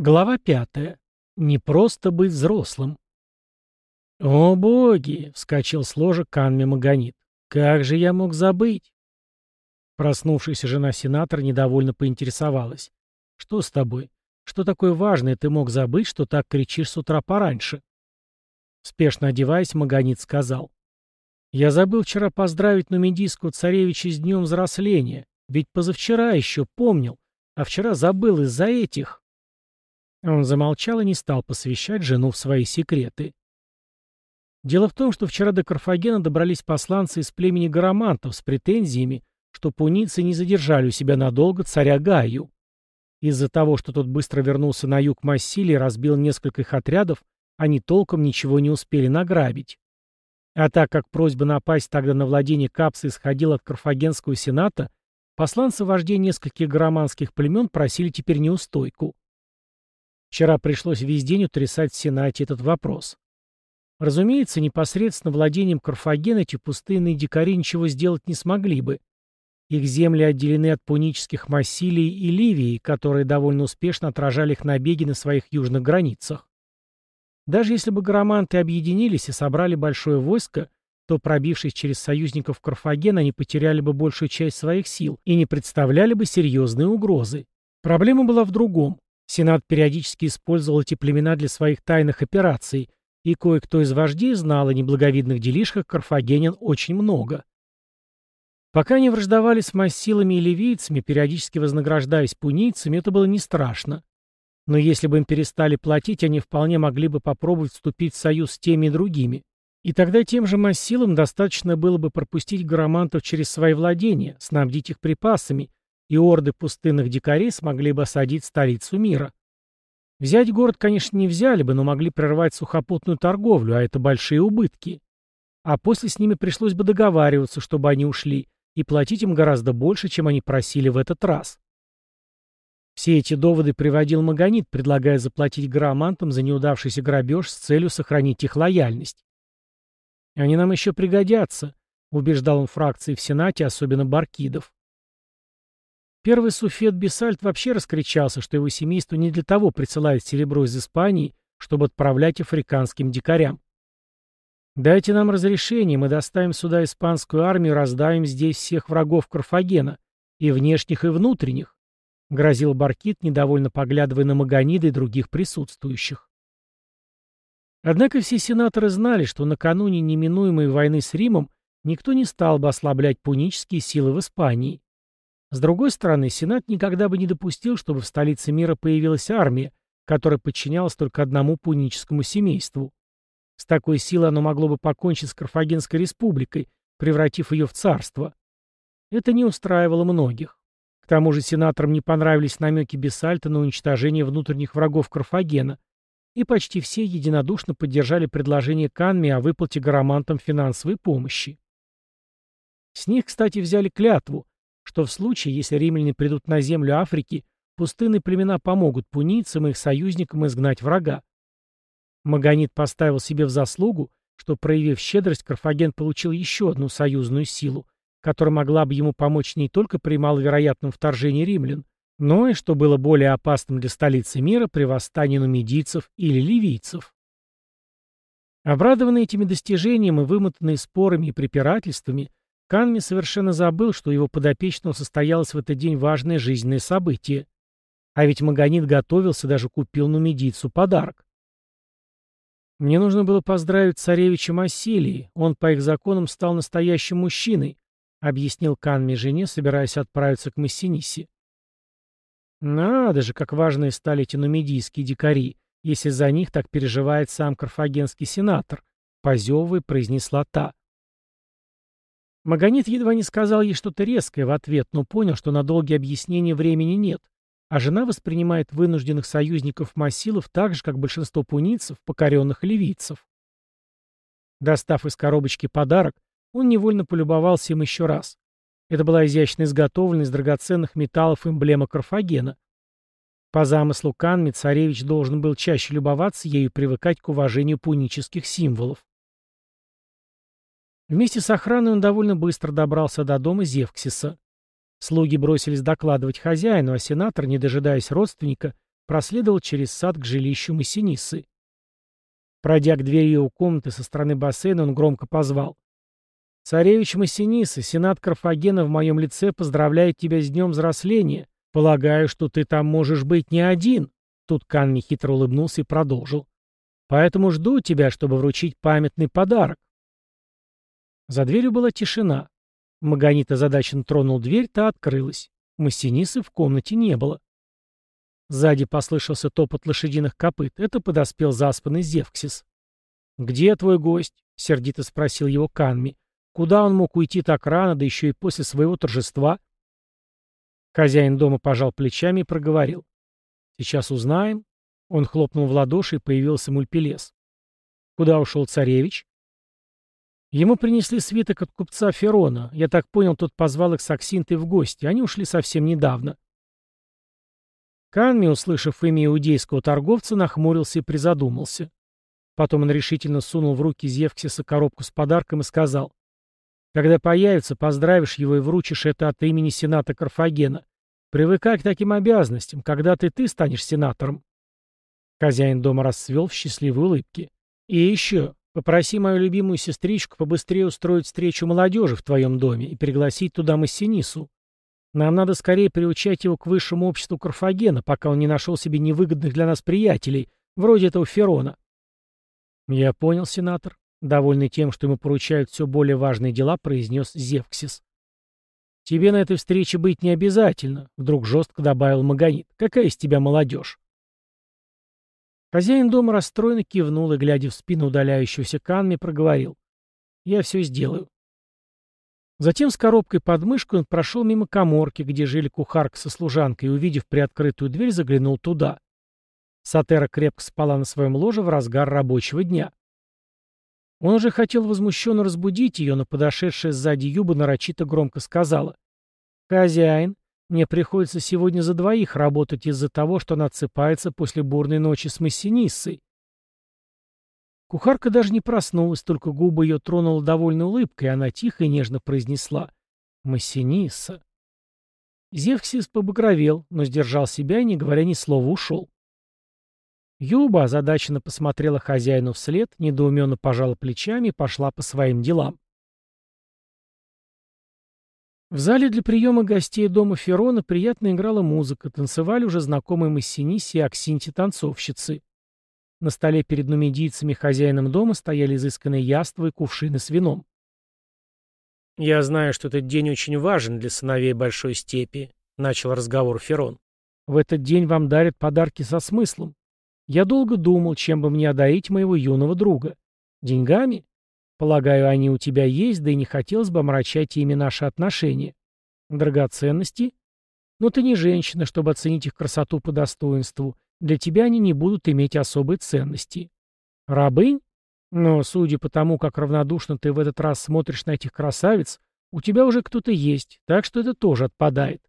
Глава пятая. Не просто быть взрослым. «О боги!» — вскочил с ложа Канми Магонит. «Как же я мог забыть?» Проснувшаяся жена сенатора недовольно поинтересовалась. «Что с тобой? Что такое важное ты мог забыть, что так кричишь с утра пораньше?» Спешно одеваясь, Магонит сказал. «Я забыл вчера поздравить нумидийского царевича с днем взросления, ведь позавчера еще помнил, а вчера забыл из-за этих...» Он замолчал и не стал посвящать жену в свои секреты. Дело в том, что вчера до Карфагена добрались посланцы из племени Гарамантов с претензиями, что пуницы не задержали у себя надолго царя Гаю. Из-за того, что тот быстро вернулся на юг Массилии и разбил несколько их отрядов, они толком ничего не успели награбить. А так как просьба напасть тогда на владение Капса исходила от Карфагенского сената, посланцы вождей нескольких гараманских племен просили теперь неустойку. Вчера пришлось весь день утрясать в Сенате этот вопрос. Разумеется, непосредственно владением Карфагена эти пустынные дикари ничего сделать не смогли бы. Их земли отделены от пунических Массилии и Ливии, которые довольно успешно отражали их набеги на своих южных границах. Даже если бы гараманты объединились и собрали большое войско, то, пробившись через союзников Карфагена, они потеряли бы большую часть своих сил и не представляли бы серьезные угрозы. Проблема была в другом. Сенат периодически использовал эти племена для своих тайных операций, и кое-кто из вождей знал о неблаговидных делишках карфагенян очень много. Пока они враждовали с массилами и ливийцами, периодически вознаграждаясь пунийцами, это было не страшно. Но если бы им перестали платить, они вполне могли бы попробовать вступить в союз с теми и другими. И тогда тем же массилам достаточно было бы пропустить гарамантов через свои владения, снабдить их припасами и орды пустынных дикарей смогли бы осадить столицу мира. Взять город, конечно, не взяли бы, но могли прервать сухопутную торговлю, а это большие убытки. А после с ними пришлось бы договариваться, чтобы они ушли, и платить им гораздо больше, чем они просили в этот раз. Все эти доводы приводил Магонит, предлагая заплатить громантам за неудавшийся грабеж с целью сохранить их лояльность. «Они нам еще пригодятся», — убеждал он фракции в Сенате, особенно Баркидов. Первый суфет Бесальт вообще раскричался, что его семейство не для того присылает серебро из Испании, чтобы отправлять африканским дикарям. «Дайте нам разрешение, мы доставим сюда испанскую армию, раздавим здесь всех врагов Карфагена, и внешних, и внутренних», — грозил Баркит, недовольно поглядывая на Магонида и других присутствующих. Однако все сенаторы знали, что накануне неминуемой войны с Римом никто не стал бы ослаблять пунические силы в Испании. С другой стороны, Сенат никогда бы не допустил, чтобы в столице мира появилась армия, которая подчинялась только одному пуническому семейству. С такой силой оно могло бы покончить с Карфагенской республикой, превратив ее в царство. Это не устраивало многих. К тому же сенаторам не понравились намеки Бесальта на уничтожение внутренних врагов Карфагена, и почти все единодушно поддержали предложение Канми о выплате гарамантам финансовой помощи. С них, кстати, взяли клятву, что в случае, если римляне придут на землю Африки, пустынные племена помогут пунийцам и их союзникам изгнать врага. Магонит поставил себе в заслугу, что, проявив щедрость, Карфаген получил еще одну союзную силу, которая могла бы ему помочь не только при маловероятном вторжении римлян, но и, что было более опасным для столицы мира, при восстании нумидийцев или ливийцев. Обрадованный этими достижениями и вымотанный спорами и препирательствами, Канми совершенно забыл, что его подопечного состоялось в этот день важное жизненное событие. А ведь Магонит готовился, даже купил нумидийцу подарок. Мне нужно было поздравить царевича Массилии. Он по их законам стал настоящим мужчиной, объяснил Канми жене, собираясь отправиться к Массинисе. Надо же, как важные стали эти нумидийские дикари, если за них так переживает сам карфагенский сенатор, позевывая, произнесла та. Магонит едва не сказал ей что-то резкое в ответ, но понял, что на долгие объяснения времени нет, а жена воспринимает вынужденных союзников Массилов так же, как большинство пунийцев, покоренных ливийцев. Достав из коробочки подарок, он невольно полюбовался им еще раз. Это была изящно изготовленная из драгоценных металлов эмблема Карфагена. По замыслу Канми царевич должен был чаще любоваться ею и привыкать к уважению пунических символов. Вместе с охраной он довольно быстро добрался до дома Зевксиса. Слуги бросились докладывать хозяину, а сенатор, не дожидаясь родственника, проследовал через сад к жилищу Массинисы. Пройдя к двери его комнаты со стороны бассейна, он громко позвал. «Царевич Массиниса, сенат Карфагена в моем лице поздравляет тебя с днем взросления. Полагаю, что ты там можешь быть не один». Тут Канми хитро улыбнулся и продолжил. «Поэтому жду тебя, чтобы вручить памятный подарок». За дверью была тишина. Магонит озадаченно тронул дверь, та открылась. Массинисы в комнате не было. Сзади послышался топот лошадиных копыт. Это подоспел заспанный Зевксис. «Где твой гость?» — сердито спросил его Канми. «Куда он мог уйти так рано, да еще и после своего торжества?» Хозяин дома пожал плечами и проговорил. «Сейчас узнаем». Он хлопнул в ладоши, и появился мульпелес. «Куда ушел царевич?» Ему принесли свиток от купца Ферона. Я так понял, тот позвал их с Аксинтой в гости. Они ушли совсем недавно. Канми, услышав имя иудейского торговца, нахмурился и призадумался. Потом он решительно сунул в руки Зевксиса коробку с подарком и сказал, «Когда появится, поздравишь его и вручишь это от имени сената Карфагена. Привыкай к таким обязанностям, когда ты ты станешь сенатором». Хозяин дома расцвел в счастливой улыбке. «И еще, попроси мою любимую сестричку побыстрее устроить встречу молодежи в твоем доме и пригласить туда Массинису. Нам надо скорее приучать его к высшему обществу Карфагена, пока он не нашел себе невыгодных для нас приятелей, вроде этого Ферона. Я понял, сенатор. Довольный тем, что ему поручают все более важные дела, произнес Зевксис. «Тебе на этой встрече быть не обязательно», — вдруг жестко добавил Магонит. «Какая из тебя молодежь?» Хозяин дома расстроенно кивнул и, глядя в спину удаляющегося Канми, проговорил. «Я все сделаю». Затем с коробкой под мышкой он прошел мимо коморки, где жили кухарка со служанкой, и, увидев приоткрытую дверь, заглянул туда. Сатера крепко спала на своем ложе в разгар рабочего дня. Он уже хотел возмущенно разбудить ее, но подошедшая сзади Юба нарочито громко сказала. «Хозяин, мне приходится сегодня за двоих работать из-за того, что она отсыпается после бурной ночи с Массиниссой. Кухарка даже не проснулась, только губы ее тронула довольной улыбкой, и она тихо и нежно произнесла «Массиниса». Зевксис побагровел, но сдержал себя и, не говоря ни слова, ушел. Юба озадаченно посмотрела хозяину вслед, недоуменно пожала плечами и пошла по своим делам. В зале для приема гостей дома Ферона приятно играла музыка, танцевали уже знакомые Массиниси и Аксинти танцовщицы. На столе перед нумидийцами хозяином дома стояли изысканные яства и кувшины с вином. «Я знаю, что этот день очень важен для сыновей Большой Степи», — начал разговор Ферон. «В этот день вам дарят подарки со смыслом. Я долго думал, чем бы мне одарить моего юного друга. Деньгами? Полагаю, они у тебя есть, да и не хотелось бы омрачать ими наши отношения. Драгоценности? Но ты не женщина, чтобы оценить их красоту по достоинству. Для тебя они не будут иметь особой ценности. Рабынь? Но, судя по тому, как равнодушно ты в этот раз смотришь на этих красавиц, у тебя уже кто-то есть, так что это тоже отпадает.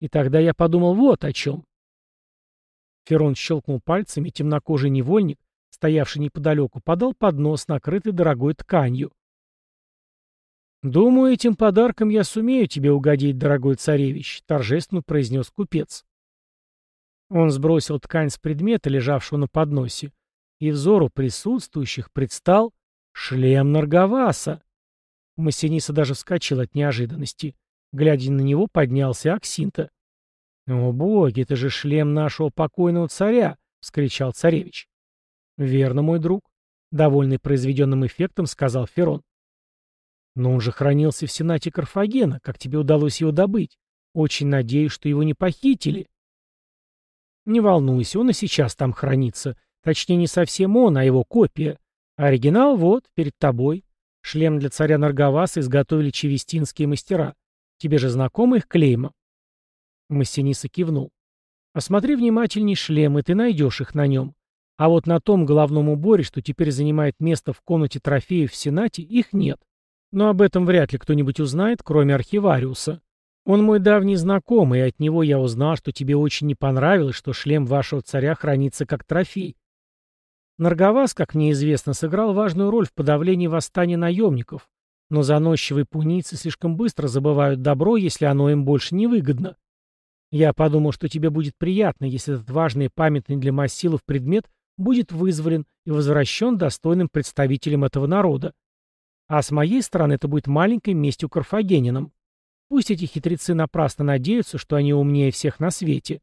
И тогда я подумал вот о чем. Ферон щелкнул пальцами, темнокожий невольник, стоявший неподалеку, подал поднос, накрытый дорогой тканью. «Думаю, этим подарком я сумею тебе угодить, дорогой царевич», — торжественно произнес купец. Он сбросил ткань с предмета, лежавшего на подносе, и взору присутствующих предстал шлем Наргаваса. Массиниса даже вскочил от неожиданности. Глядя на него, поднялся Аксинта. «О боги, это же шлем нашего покойного царя!» — вскричал царевич. «Верно, мой друг», — довольный произведенным эффектом, сказал Ферон. «Но он же хранился в Сенате Карфагена. Как тебе удалось его добыть? Очень надеюсь, что его не похитили». Не волнуйся, он и сейчас там хранится. Точнее, не совсем он, а его копия. Оригинал вот, перед тобой. Шлем для царя Наргаваса изготовили чевестинские мастера. Тебе же знакомы их клейма?» Массиниса кивнул. «Осмотри внимательней шлем, и ты найдешь их на нем. А вот на том головном уборе, что теперь занимает место в комнате трофеев в Сенате, их нет. Но об этом вряд ли кто-нибудь узнает, кроме архивариуса. Он мой давний знакомый, и от него я узнал, что тебе очень не понравилось, что шлем вашего царя хранится как трофей. Наргавас, как мне известно, сыграл важную роль в подавлении восстания наемников, но заносчивые пунийцы слишком быстро забывают добро, если оно им больше не выгодно. Я подумал, что тебе будет приятно, если этот важный и памятный для Массилов предмет будет вызволен и возвращен достойным представителем этого народа. А с моей стороны это будет маленькой местью карфагенинам. Пусть эти хитрецы напрасно надеются, что они умнее всех на свете.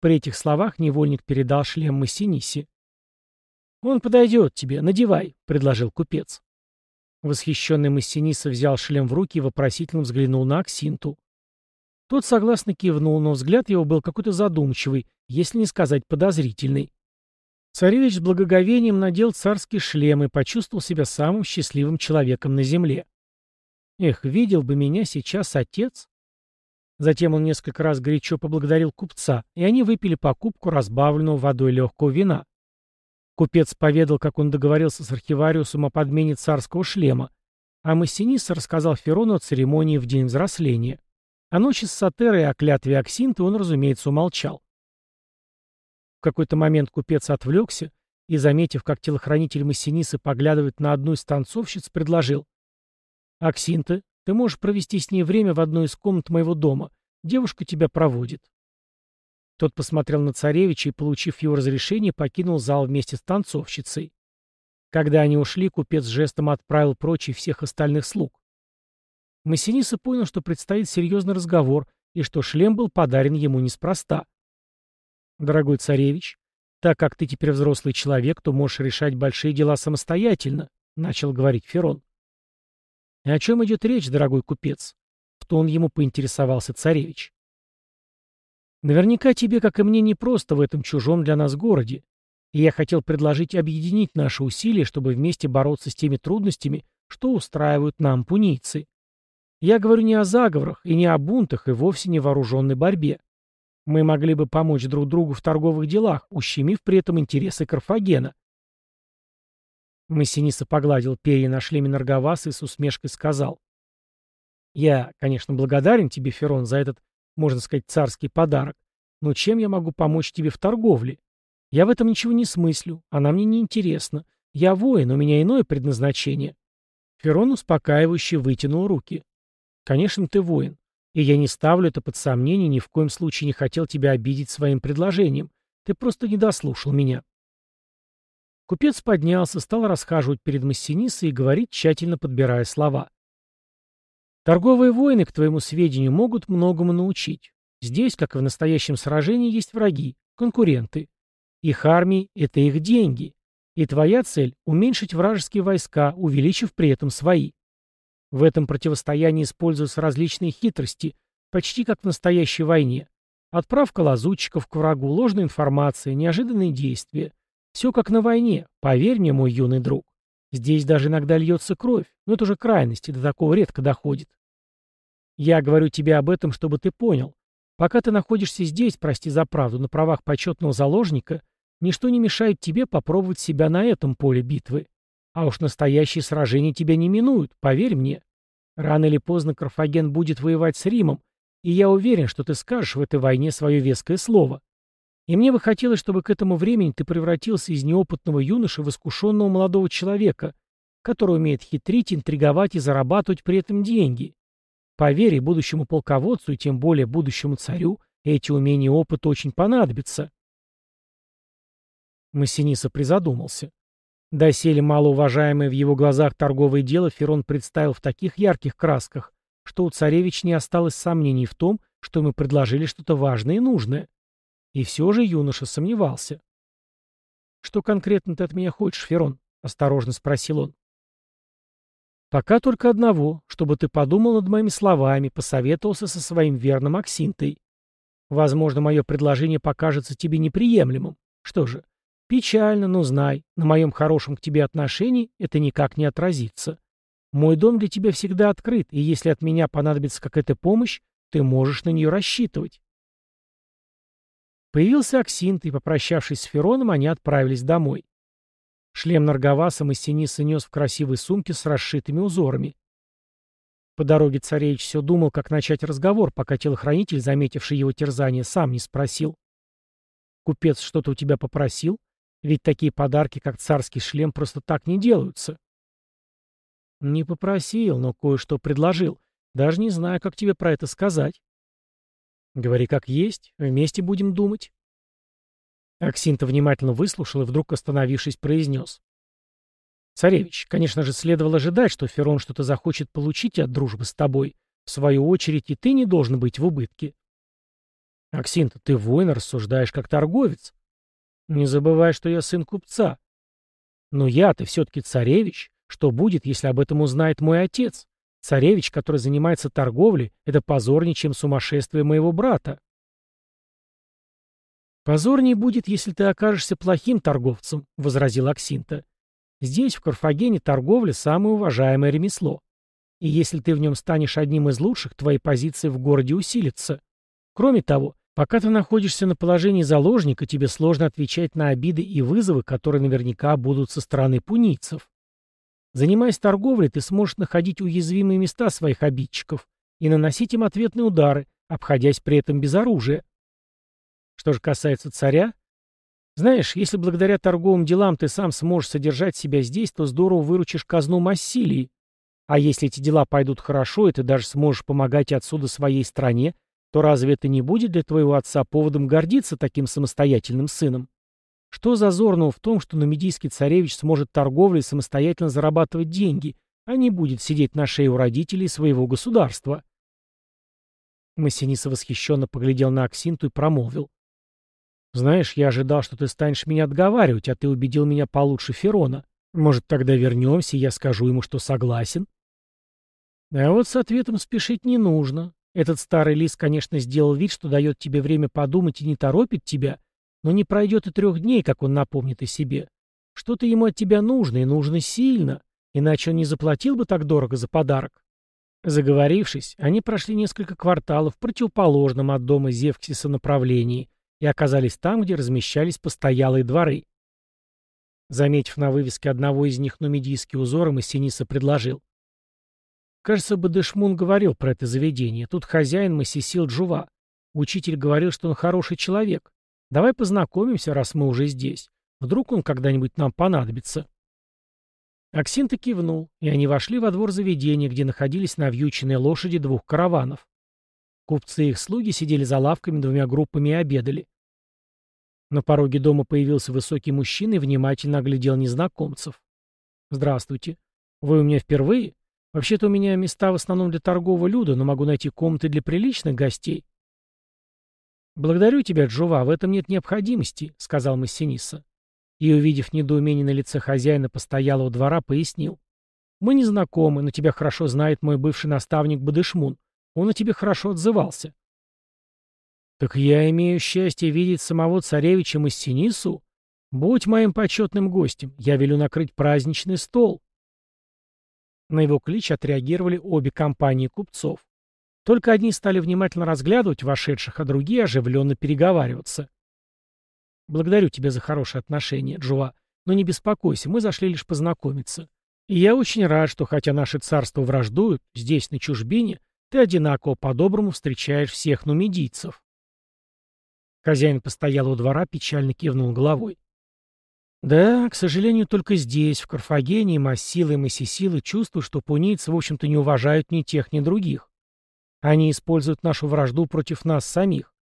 При этих словах невольник передал шлем Массинисе. «Он подойдет тебе, надевай», — предложил купец. Восхищенный Массиниса взял шлем в руки и вопросительно взглянул на Аксинту. Тот согласно кивнул, но взгляд его был какой-то задумчивый, если не сказать подозрительный. Царевич с благоговением надел царский шлем и почувствовал себя самым счастливым человеком на земле. Эх, видел бы меня сейчас отец. Затем он несколько раз горячо поблагодарил купца, и они выпили покупку разбавленного водой легкого вина. Купец поведал, как он договорился с архивариусом о подмене царского шлема, а Массиниса рассказал Ферону о церемонии в день взросления. О ночи с Сатерой и о клятве Аксинты он, разумеется, умолчал. В какой-то момент купец отвлекся и, заметив, как телохранитель Массинисы поглядывает на одну из танцовщиц, предложил. «Аксинта, ты можешь провести с ней время в одной из комнат моего дома. Девушка тебя проводит». Тот посмотрел на царевича и, получив его разрешение, покинул зал вместе с танцовщицей. Когда они ушли, купец жестом отправил прочь всех остальных слуг. Массиниса понял, что предстоит серьезный разговор и что шлем был подарен ему неспроста. «Дорогой царевич, так как ты теперь взрослый человек, то можешь решать большие дела самостоятельно», — начал говорить Ферон. «И о чем идет речь, дорогой купец?» — в тон ему поинтересовался царевич. «Наверняка тебе, как и мне, непросто в этом чужом для нас городе, и я хотел предложить объединить наши усилия, чтобы вместе бороться с теми трудностями, что устраивают нам пунийцы. Я говорю не о заговорах и не о бунтах и вовсе не вооруженной борьбе. Мы могли бы помочь друг другу в торговых делах, ущемив при этом интересы Карфагена. Массиниса погладил перья на шлеме Наргаваса и с усмешкой сказал. «Я, конечно, благодарен тебе, Ферон, за этот, можно сказать, царский подарок, но чем я могу помочь тебе в торговле? Я в этом ничего не смыслю, она мне не интересна. Я воин, у меня иное предназначение». Ферон успокаивающе вытянул руки. Конечно, ты воин. И я не ставлю это под сомнение, ни в коем случае не хотел тебя обидеть своим предложением. Ты просто не дослушал меня. Купец поднялся, стал расхаживать перед Массинисой и говорить, тщательно подбирая слова. Торговые войны, к твоему сведению, могут многому научить. Здесь, как и в настоящем сражении, есть враги, конкуренты. Их армии — это их деньги. И твоя цель — уменьшить вражеские войска, увеличив при этом свои. В этом противостоянии используются различные хитрости, почти как в настоящей войне. Отправка лазутчиков к врагу, ложная информация, неожиданные действия. Все как на войне, поверь мне, мой юный друг. Здесь даже иногда льется кровь, но это уже крайности, до такого редко доходит. Я говорю тебе об этом, чтобы ты понял. Пока ты находишься здесь, прости за правду, на правах почетного заложника, ничто не мешает тебе попробовать себя на этом поле битвы. А уж настоящие сражения тебя не минуют, поверь мне. Рано или поздно Карфаген будет воевать с Римом, и я уверен, что ты скажешь в этой войне свое веское слово. И мне бы хотелось, чтобы к этому времени ты превратился из неопытного юноши в искушенного молодого человека, который умеет хитрить, интриговать и зарабатывать при этом деньги. Поверь, будущему полководцу и тем более будущему царю эти умения и опыт очень понадобятся. Массиниса призадумался. Доселе малоуважаемое в его глазах торговое дело Ферон представил в таких ярких красках, что у царевич не осталось сомнений в том, что ему предложили что-то важное и нужное. И все же юноша сомневался. «Что конкретно ты от меня хочешь, Ферон?» — осторожно спросил он. «Пока только одного, чтобы ты подумал над моими словами, посоветовался со своим верным Аксинтой. Возможно, мое предложение покажется тебе неприемлемым. Что же, Печально, но знай, на моем хорошем к тебе отношении это никак не отразится. Мой дом для тебя всегда открыт, и если от меня понадобится какая-то помощь, ты можешь на нее рассчитывать. Появился Аксинт, и, попрощавшись с Фероном, они отправились домой. Шлем Наргаваса Массиниса нес в красивой сумке с расшитыми узорами. По дороге царевич все думал, как начать разговор, пока телохранитель, заметивший его терзание, сам не спросил. «Купец что-то у тебя попросил?» Ведь такие подарки, как царский шлем, просто так не делаются. Не попросил, но кое-что предложил. Даже не знаю, как тебе про это сказать. Говори как есть, вместе будем думать. Аксинта внимательно выслушал и вдруг, остановившись, произнес. «Царевич, конечно же, следовало ожидать, что Ферон что-то захочет получить от дружбы с тобой. В свою очередь, и ты не должен быть в убытке». «Аксинта, ты воин, рассуждаешь как торговец. Не забывай, что я сын купца. Но я-то все-таки царевич. Что будет, если об этом узнает мой отец? Царевич, который занимается торговлей, это позорнее, чем сумасшествие моего брата. «Позорнее будет, если ты окажешься плохим торговцем», — возразил Аксинта. «Здесь, в Карфагене, торговля — самое уважаемое ремесло. И если ты в нем станешь одним из лучших, твои позиции в городе усилятся. Кроме того, пока ты находишься на положении заложника, тебе сложно отвечать на обиды и вызовы, которые наверняка будут со стороны пунийцев. Занимаясь торговлей, ты сможешь находить уязвимые места своих обидчиков и наносить им ответные удары, обходясь при этом без оружия. Что же касается царя, знаешь, если благодаря торговым делам ты сам сможешь содержать себя здесь, то здорово выручишь казну Массилии. А если эти дела пойдут хорошо, и ты даже сможешь помогать отсюда своей стране, то разве это не будет для твоего отца поводом гордиться таким самостоятельным сыном? Что зазорного в том, что нумидийский царевич сможет торговлей самостоятельно зарабатывать деньги, а не будет сидеть на шее у родителей своего государства? Массиниса восхищенно поглядел на Аксинту и промолвил. «Знаешь, я ожидал, что ты станешь меня отговаривать, а ты убедил меня получше Ферона. Может, тогда вернемся, и я скажу ему, что согласен?» А вот с ответом спешить не нужно. Этот старый лис, конечно, сделал вид, что дает тебе время подумать и не торопит тебя, но не пройдет и трех дней, как он напомнит о себе. Что-то ему от тебя нужно, и нужно сильно, иначе он не заплатил бы так дорого за подарок. Заговорившись, они прошли несколько кварталов в противоположном от дома Зевксиса направлении и оказались там, где размещались постоялые дворы. Заметив на вывеске одного из них нумидийский узор, Массиниса предложил. Кажется, Бадышмун говорил про это заведение. Тут хозяин Массисил Джува. Учитель говорил, что он хороший человек. Давай познакомимся, раз мы уже здесь. Вдруг он когда-нибудь нам понадобится. Аксинта кивнул, и они вошли во двор заведения, где находились навьюченные лошади двух караванов. Купцы и их слуги сидели за лавками двумя группами и обедали. На пороге дома появился высокий мужчина и внимательно оглядел незнакомцев. «Здравствуйте. Вы у меня впервые? Вообще-то у меня места в основном для торгового люда, но могу найти комнаты для приличных гостей». «Благодарю тебя, Джува, в этом нет необходимости», — сказал Массиниса. И, увидев недоумение на лице хозяина постоялого двора, пояснил. «Мы не знакомы, но тебя хорошо знает мой бывший наставник Бадышмун. Он о тебе хорошо отзывался». «Так я имею счастье видеть самого царевича Массинису? Будь моим почетным гостем, я велю накрыть праздничный стол». На его клич отреагировали обе компании купцов. Только одни стали внимательно разглядывать вошедших, а другие оживленно переговариваться. «Благодарю тебя за хорошие отношения, Джува, но не беспокойся, мы зашли лишь познакомиться. И я очень рад, что хотя наши царства враждуют, здесь, на чужбине, ты одинаково по-доброму встречаешь всех нумидийцев». Хозяин постоялого двора печально кивнул головой. Да, к сожалению, только здесь, в Карфагене, Массилы и Массисилы чувствуют, что пунийцы, в общем-то, не уважают ни тех, ни других. Они используют нашу вражду против нас самих.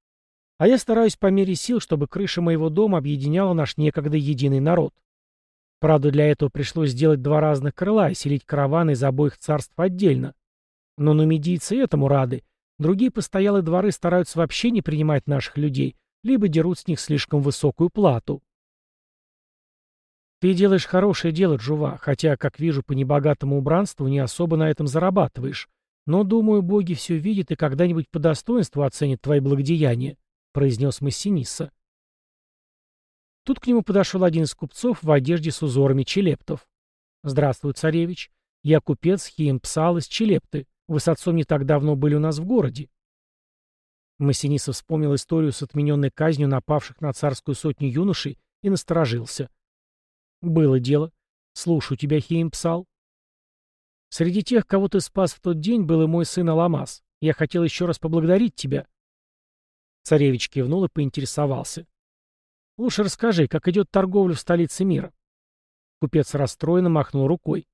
А я стараюсь по мере сил, чтобы крыша моего дома объединяла наш некогда единый народ. Правда, для этого пришлось сделать два разных крыла и селить караваны из обоих царств отдельно. Но нумидийцы этому рады. Другие постоялые дворы стараются вообще не принимать наших людей, либо дерут с них слишком высокую плату. Ты делаешь хорошее дело, Джува, хотя, как вижу, по небогатому убранству не особо на этом зарабатываешь. Но, думаю, боги все видят и когда-нибудь по достоинству оценят твои благодеяния», — произнес Массиниса. Тут к нему подошел один из купцов в одежде с узорами челептов. «Здравствуй, царевич. Я купец Хиемпсал из Челепты. Вы с отцом не так давно были у нас в городе». Массиниса вспомнил историю с отмененной казнью напавших на царскую сотню юношей и насторожился. «Было дело. Слушаю тебя, Хиемпсал. Среди тех, кого ты спас в тот день, был и мой сын Аламас. Я хотел еще раз поблагодарить тебя. Царевич кивнул и поинтересовался. Лучше расскажи, как идет торговля в столице мира. Купец расстроенно махнул рукой.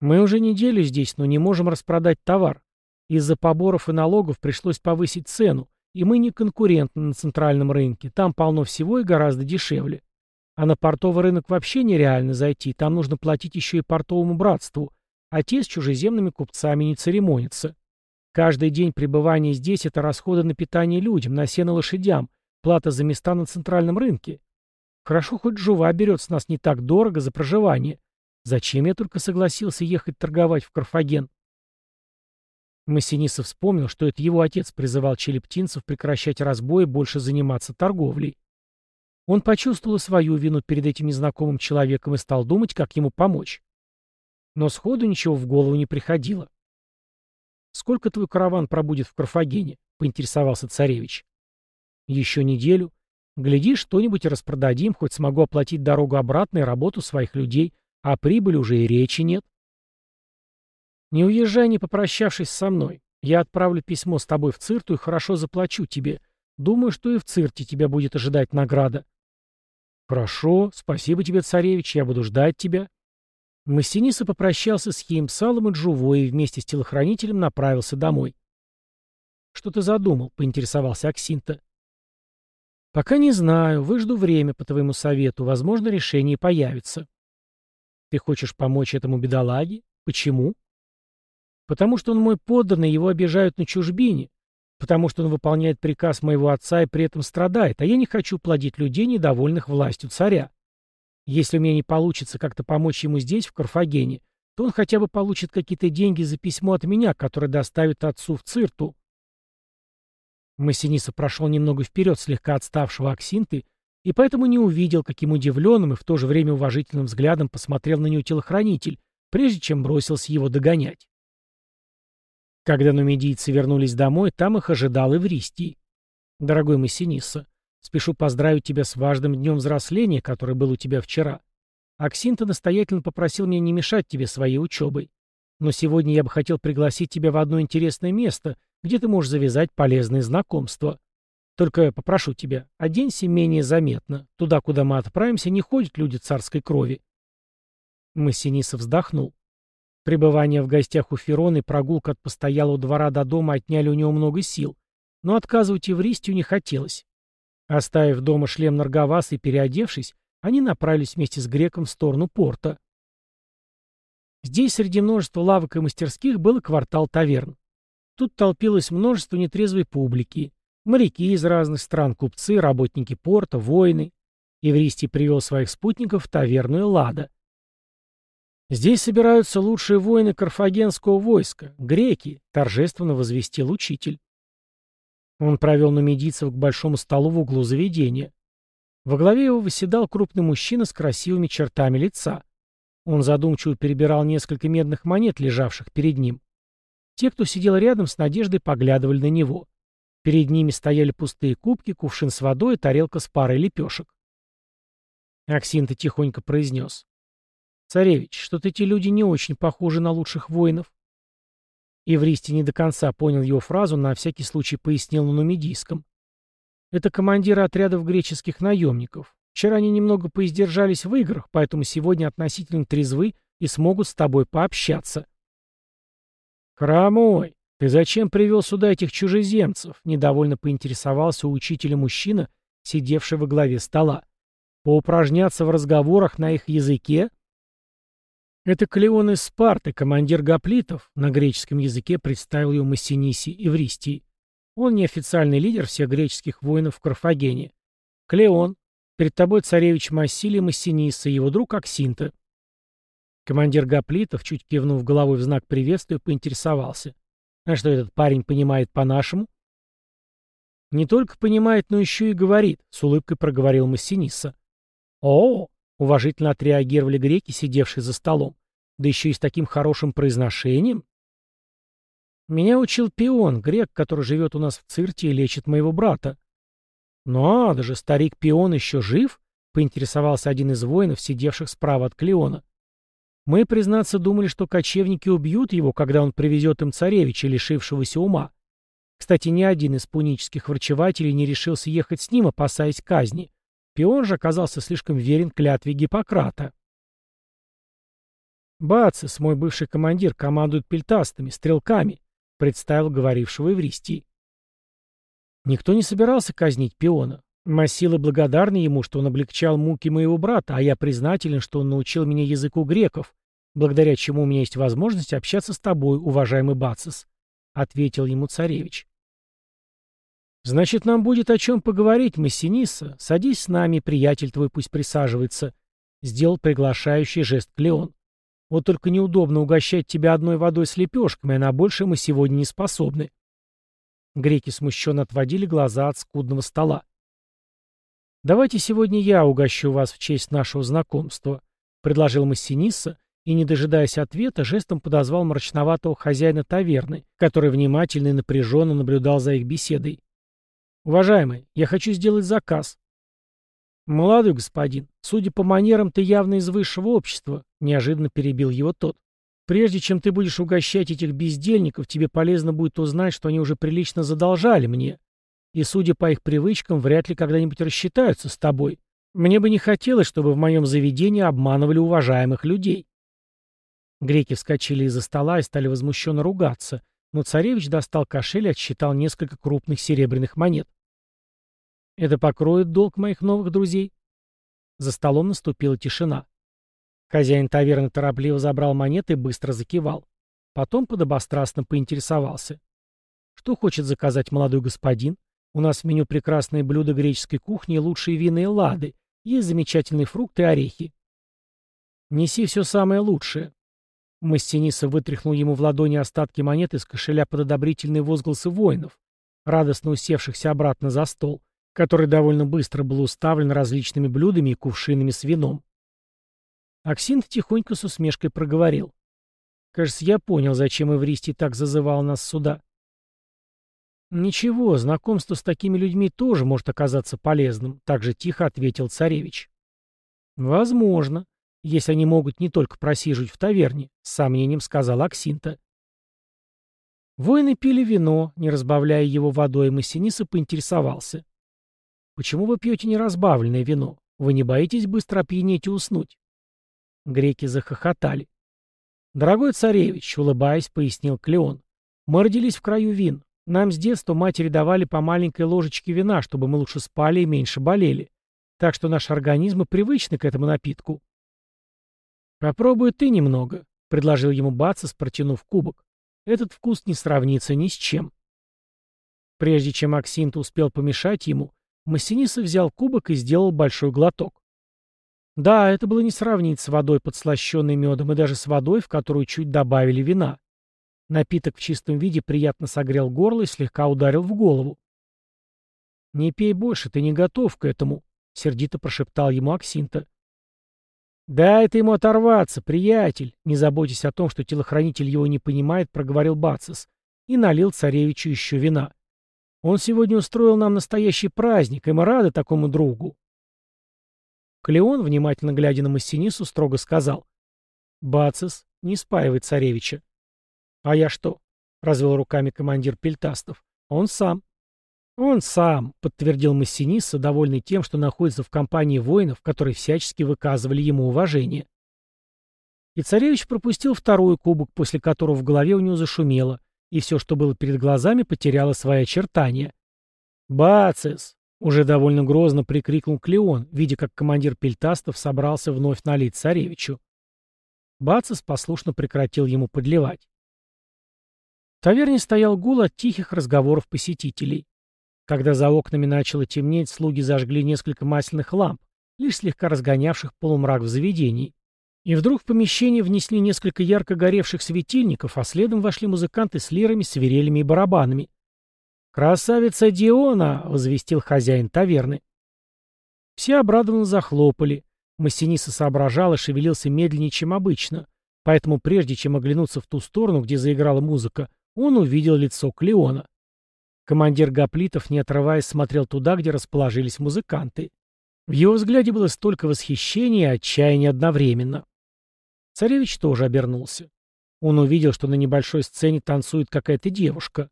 Мы уже неделю здесь, но не можем распродать товар. Из-за поборов и налогов пришлось повысить цену, и мы не конкурентны на центральном рынке, там полно всего и гораздо дешевле. А на портовый рынок вообще нереально зайти, там нужно платить еще и портовому братству, а те с чужеземными купцами не церемонятся. Каждый день пребывания здесь – это расходы на питание людям, на сено лошадям, плата за места на центральном рынке. Хорошо, хоть жува берет с нас не так дорого за проживание. Зачем я только согласился ехать торговать в Карфаген? Массинисов вспомнил, что это его отец призывал челептинцев прекращать разбой и больше заниматься торговлей. Он почувствовал свою вину перед этим незнакомым человеком и стал думать, как ему помочь. Но сходу ничего в голову не приходило. «Сколько твой караван пробудет в Карфагене?» — поинтересовался царевич. «Еще неделю. Глядишь, что-нибудь распродадим, хоть смогу оплатить дорогу обратно и работу своих людей, а прибыли уже и речи нет. Не уезжай, не попрощавшись со мной. Я отправлю письмо с тобой в Цирту и хорошо заплачу тебе. Думаю, что и в Цирте тебя будет ожидать награда. Хорошо, спасибо тебе, царевич, я буду ждать тебя. Массиниса попрощался с Хиемсалом и Джувой и вместе с телохранителем направился домой. «Что ты задумал?» — поинтересовался Аксинта. «Пока не знаю. Выжду время по твоему совету. Возможно, решение появится». «Ты хочешь помочь этому бедолаге? Почему?» «Потому что он мой подданный, его обижают на чужбине. Потому что он выполняет приказ моего отца и при этом страдает, а я не хочу плодить людей, недовольных властью царя. Если у меня не получится как-то помочь ему здесь, в Карфагене, то он хотя бы получит какие-то деньги за письмо от меня, которое доставит отцу в Цирту. Массиниса прошел немного вперед слегка отставшего Аксинты и поэтому не увидел, каким удивленным и в то же время уважительным взглядом посмотрел на него телохранитель, прежде чем бросился его догонять. Когда нумидийцы вернулись домой, там их ожидал Эвристий. «Дорогой Массиниса, спешу поздравить тебя с важным днем взросления, который был у тебя вчера. Аксинта настоятельно попросил меня не мешать тебе своей учебой. Но сегодня я бы хотел пригласить тебя в одно интересное место, где ты можешь завязать полезные знакомства. Только попрошу тебя, оденься менее заметно. Туда, куда мы отправимся, не ходят люди царской крови. Массинисов вздохнул. Пребывание в гостях у Ферона и прогулка от постоялого двора до дома отняли у него много сил, но отказывать Евристию не хотелось. Оставив дома шлем Наргаваса и переодевшись, они направились вместе с греком в сторону порта. Здесь среди множества лавок и мастерских был квартал таверн. Тут толпилось множество нетрезвой публики. Моряки из разных стран, купцы, работники порта, воины. Евристий привел своих спутников в таверну Лада. «Здесь собираются лучшие воины карфагенского войска, греки», — торжественно возвестил учитель. Он провел нумидийцев к большому столу в углу заведения. Во главе его восседал крупный мужчина с красивыми чертами лица. Он задумчиво перебирал несколько медных монет, лежавших перед ним. Те, кто сидел рядом, с надеждой поглядывали на него. Перед ними стояли пустые кубки, кувшин с водой и тарелка с парой лепешек. Аксинта тихонько произнес. «Царевич, что-то эти люди не очень похожи на лучших воинов». Евристий не до конца понял его фразу, на всякий случай пояснил на нумидийском. «Это командиры отрядов греческих наемников. Вчера они немного поиздержались в играх, поэтому сегодня относительно трезвы и смогут с тобой пообщаться». «Хромой, ты зачем привел сюда этих чужеземцев?» — недовольно поинтересовался у учителя мужчина, сидевший во главе стола. «Поупражняться в разговорах на их языке?» «Это Клеон из Спарты, командир гоплитов», — на греческом языке представил его Массиниси Эвристий. Он неофициальный лидер всех греческих воинов в Карфагене. Клеон, перед тобой царевич Массилий Массиниса его друг Аксинта. Командир гоплитов, чуть кивнув головой в знак приветствия, поинтересовался. А что этот парень понимает по-нашему? Не только понимает, но еще и говорит, с улыбкой проговорил Массиниса. О, уважительно отреагировали греки, сидевшие за столом. Да еще и с таким хорошим произношением. Меня учил Пион, грек, который живет у нас в Цирте и лечит моего брата. Надо же, старик Пион еще жив? Поинтересовался один из воинов, сидевших справа от Клеона. Мы, признаться, думали, что кочевники убьют его, когда он привезет им царевича, лишившегося ума. Кстати, ни один из пунических врачевателей не решился ехать с ним, опасаясь казни. Пион же оказался слишком верен клятве Гиппократа. «Бацис, мой бывший командир, командует пельтастами, стрелками», — представил говорившего Эвристий. Никто не собирался казнить пиона. Массилы благодарны ему, что он облегчал муки моего брата, а я признателен, что он научил меня языку греков, благодаря чему у меня есть возможность общаться с тобой, уважаемый Бацис», — ответил ему царевич. «Значит, нам будет о чем поговорить, Массиниса. Садись с нами, приятель твой пусть присаживается», — сделал приглашающий жест Клеон. «Вот только неудобно угощать тебя одной водой с лепешками, а на больше мы сегодня не способны». Греки смущенно отводили глаза от скудного стола. «Давайте сегодня я угощу вас в честь нашего знакомства», — предложил Массиниса, и, не дожидаясь ответа, жестом подозвал мрачноватого хозяина таверны, который внимательно и напряженно наблюдал за их беседой. «Уважаемый, я хочу сделать заказ». «Молодой господин, судя по манерам, ты явно из высшего общества», — неожиданно перебил его тот. «Прежде чем ты будешь угощать этих бездельников, тебе полезно будет узнать, что они уже прилично задолжали мне. И, судя по их привычкам, вряд ли когда-нибудь рассчитаются с тобой. Мне бы не хотелось, чтобы в моем заведении обманывали уважаемых людей». Греки вскочили из-за стола и стали возмущенно ругаться, но царевич достал кошель и отсчитал несколько крупных серебряных монет. «Это покроет долг моих новых друзей?» За столом наступила тишина. Хозяин таверны торопливо забрал монеты и быстро закивал. Потом подобострастно поинтересовался. «Что хочет заказать молодой господин? У нас в меню прекрасные блюда греческой кухни и лучшие вина и лады. Есть замечательные фрукты и орехи». «Неси все самое лучшее», Мастениса вытряхнул ему в ладони остатки монет из кошеля под одобрительные возгласы воинов, радостно усевшихся обратно за стол, который довольно быстро был уставлен различными блюдами и кувшинами с вином. Аксинт тихонько с усмешкой проговорил. «Кажется, я понял, зачем Эвристий так зазывал нас сюда». «Ничего, знакомство с такими людьми тоже может оказаться полезным», — также тихо ответил царевич. «Возможно», если они могут не только просиживать в таверне, с сомнением сказал Аксинта. Воины пили вино, не разбавляя его водой, и Массиниса поинтересовался. «Почему вы пьете неразбавленное вино? Вы не боитесь быстро опьянеть и уснуть?» Греки захохотали. «Дорогой царевич», — улыбаясь, пояснил Клеон, — «мы родились в краю вин. Нам с детства матери давали по маленькой ложечке вина, чтобы мы лучше спали и меньше болели. Так что наши организмы привычны к этому напитку. «Попробуй ты немного», — предложил ему Бацис, протянув кубок. «Этот вкус не сравнится ни с чем». Прежде чем Аксинт успел помешать ему, Массиниса взял кубок и сделал большой глоток. Да, это было не сравнить с водой, подслащенной медом, и даже с водой, в которую чуть добавили вина. Напиток в чистом виде приятно согрел горло и слегка ударил в голову. «Не пей больше, ты не готов к этому», — сердито прошептал ему Аксинта. «Дай ты ему оторваться, приятель!» Не заботясь о том, что телохранитель его не понимает, проговорил Бацис и налил царевичу еще вина. «Он сегодня устроил нам настоящий праздник, и мы рады такому другу». Клеон, внимательно глядя на Массинису, строго сказал. «Бацис, не спаивай царевича». «А я что?» — развел руками командир Пельтастов. «Он сам». «Он сам», — подтвердил Массиниса, довольный тем, что находится в компании воинов, которые всячески выказывали ему уважение. И царевич пропустил второй кубок, после которого в голове у него зашумело, и все, что было перед глазами, потеряло свои очертания. «Бацис!» — уже довольно грозно прикрикнул Клеон, видя, как командир пельтастов собрался вновь налить царевичу. Бацис послушно прекратил ему подливать. В таверне стоял гул от тихих разговоров посетителей. Когда за окнами начало темнеть, слуги зажгли несколько масляных ламп, лишь слегка разгонявших полумрак в заведении. И вдруг в помещение внесли несколько ярко горевших светильников, а следом вошли музыканты с лирами, свирелями и барабанами. «Красавица Диона!» — возвестил хозяин таверны. Все обрадованно захлопали. Массиниса соображал и шевелился медленнее, чем обычно. Поэтому прежде чем оглянуться в ту сторону, где заиграла музыка, он увидел лицо Клеона. Командир гоплитов, не отрываясь, смотрел туда, где расположились музыканты. В его взгляде было столько восхищения и отчаяния одновременно. Царевич тоже обернулся. Он увидел, что на небольшой сцене танцует какая-то девушка.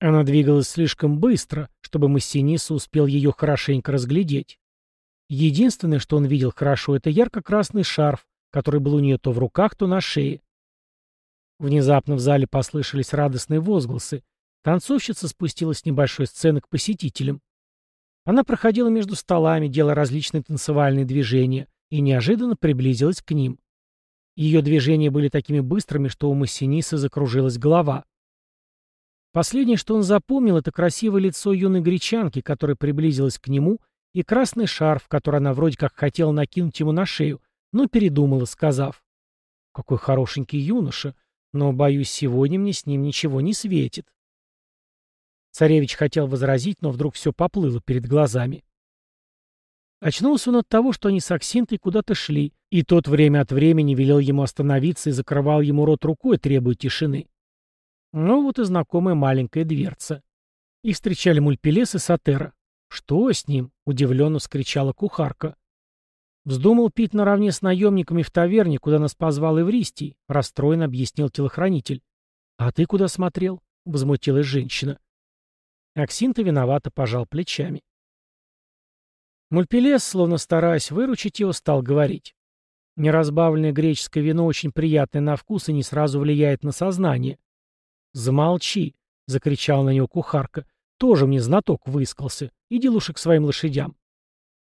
Она двигалась слишком быстро, чтобы Массиниса успел ее хорошенько разглядеть. Единственное, что он видел хорошо, это ярко-красный шарф, который был у нее то в руках, то на шее. Внезапно в зале послышались радостные возгласы, Танцовщица спустилась с небольшой сцены к посетителям. Она проходила между столами, делая различные танцевальные движения, и неожиданно приблизилась к ним. Ее движения были такими быстрыми, что у Массиниса закружилась голова. Последнее, что он запомнил, это красивое лицо юной гречанки, которая приблизилась к нему, и красный шарф, который она вроде как хотела накинуть ему на шею, но передумала, сказав, «Какой хорошенький юноша, но, боюсь, сегодня мне с ним ничего не светит». Царевич хотел возразить, но вдруг все поплыло перед глазами. Очнулся он от того, что они с Аксинтой куда-то шли, и тот время от времени велел ему остановиться и закрывал ему рот рукой, требуя тишины. Ну вот и знакомая маленькая дверца. Их встречали Мульпелес и Сатера. «Что с ним?» — удивленно вскричала кухарка. «Вздумал пить наравне с наемниками в таверне, куда нас позвал Эвристий», — расстроенно объяснил телохранитель. «А ты куда смотрел?» — возмутилась женщина. Аксинта виновато пожал плечами. Мульпелес, словно стараясь выручить его, стал говорить. Неразбавленное греческое вино очень приятное на вкус и не сразу влияет на сознание. «Замолчи!» — закричал на него кухарка. «Тоже мне знаток выискался. Иди лучше к своим лошадям».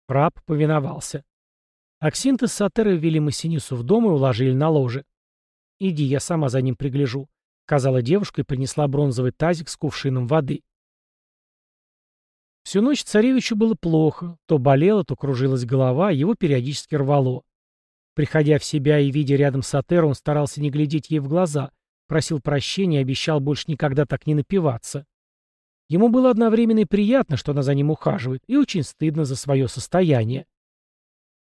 Раб повиновался. Аксинта с Сатерой ввели Массинису в дом и уложили на ложе. «Иди, я сама за ним пригляжу», — сказала девушка и принесла бронзовый тазик с кувшином воды. Всю ночь царевичу было плохо, то болело, то кружилась голова, его периодически рвало. Приходя в себя и видя рядом Сатеру, он старался не глядеть ей в глаза, просил прощения и обещал больше никогда так не напиваться. Ему было одновременно и приятно, что она за ним ухаживает, и очень стыдно за свое состояние.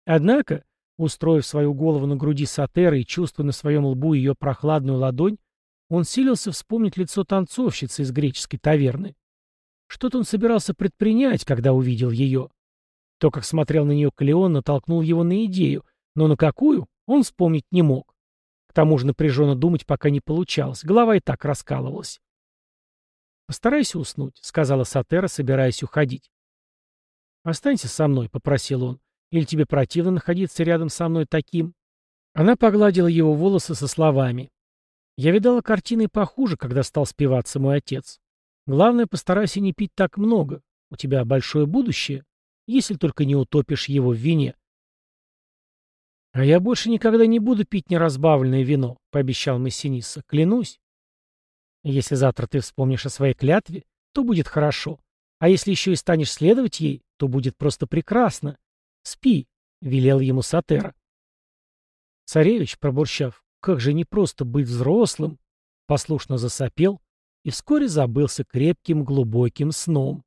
Однако, устроив свою голову на груди Сатеры и чувствуя на своем лбу ее прохладную ладонь, он силился вспомнить лицо танцовщицы из греческой таверны. Что-то он собирался предпринять, когда увидел ее. То, как смотрел на нее Клеон, натолкнул его на идею, но на какую, он вспомнить не мог. К тому же напряженно думать пока не получалось, голова и так раскалывалась. «Постарайся уснуть», — сказала Сатера, собираясь уходить. «Останься со мной», — попросил он. «Или тебе противно находиться рядом со мной таким?» Она погладила его волосы со словами. «Я видала картины похуже, когда стал спиваться мой отец. Главное, постарайся не пить так много. У тебя большое будущее, если только не утопишь его в вине. «А я больше никогда не буду пить неразбавленное вино», — пообещал Массиниса. «Клянусь. Если завтра ты вспомнишь о своей клятве, то будет хорошо. А если еще и станешь следовать ей, то будет просто прекрасно. Спи», — велел ему Сатера. Царевич, пробурчав, «Как же непросто быть взрослым», послушно засопел и вскоре забылся крепким глубоким сном.